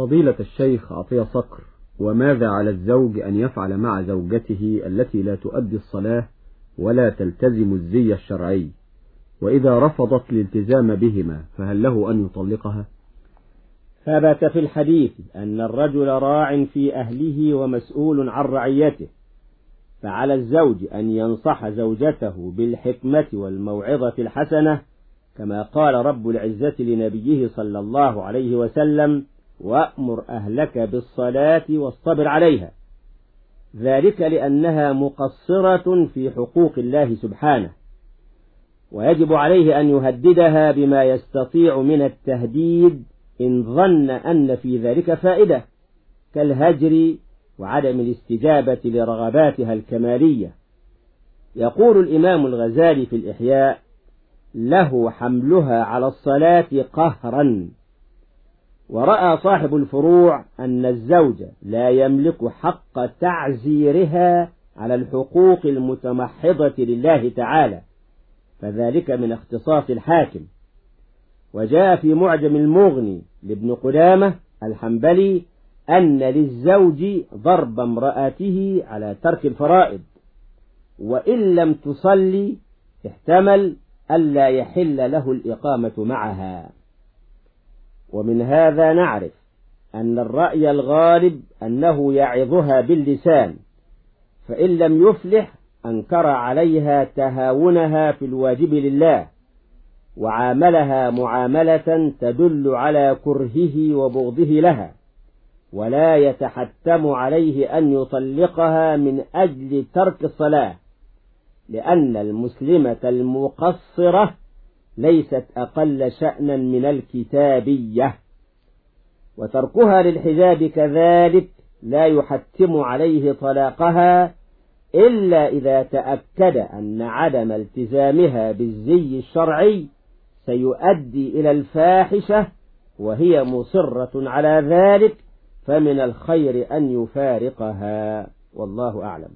فضيلة الشيخ عطية صقر وماذا على الزوج أن يفعل مع زوجته التي لا تؤدي الصلاة ولا تلتزم الزي الشرعي؟ وإذا رفضت الالتزام بهما فهل له أن يطلقها؟ ثبت في الحديث أن الرجل راع في أهله ومسؤول عن رعيته فعلى الزوج أن ينصح زوجته بالحكمة والموعظة الحسنة كما قال رب العزة لنبيه صلى الله عليه وسلم وأمر أهلك بالصلاة واصطبر عليها. ذلك لأنها مقصرة في حقوق الله سبحانه ويجب عليه أن يهددها بما يستطيع من التهديد إن ظن أن في ذلك فائدة كالهجر وعدم الاستجابة لرغباتها الكمالية. يقول الإمام الغزالي في الإحياء له حملها على الصلاة قهرا. ورأى صاحب الفروع أن الزوج لا يملك حق تعزيرها على الحقوق المتمحضة لله تعالى فذلك من اختصاص الحاكم. وجاء في معجم المغني لابن قدامة الحنبلي أن للزوج ضرب امرأته على ترك الفرائض وإن لم تصلي احتمل ألا يحل له الإقامة معها. ومن هذا نعرف أن الرأي الغالب أنه يعظها باللسان فإن لم يفلح أنكر عليها تهاونها في الواجب لله وعاملها معاملة تدل على كرهه وبغضه لها ولا يتحتم عليه أن يطلقها من أجل ترك الصلاة لأن المسلمة المقصرة ليست أقل شأنا من الكتابية وتركها للحجاب كذلك لا يحتم عليه طلاقها إلا إذا تأكد أن عدم التزامها بالزي الشرعي سيؤدي إلى الفاحشة وهي مصرة على ذلك فمن الخير أن يفارقها. والله أعلم.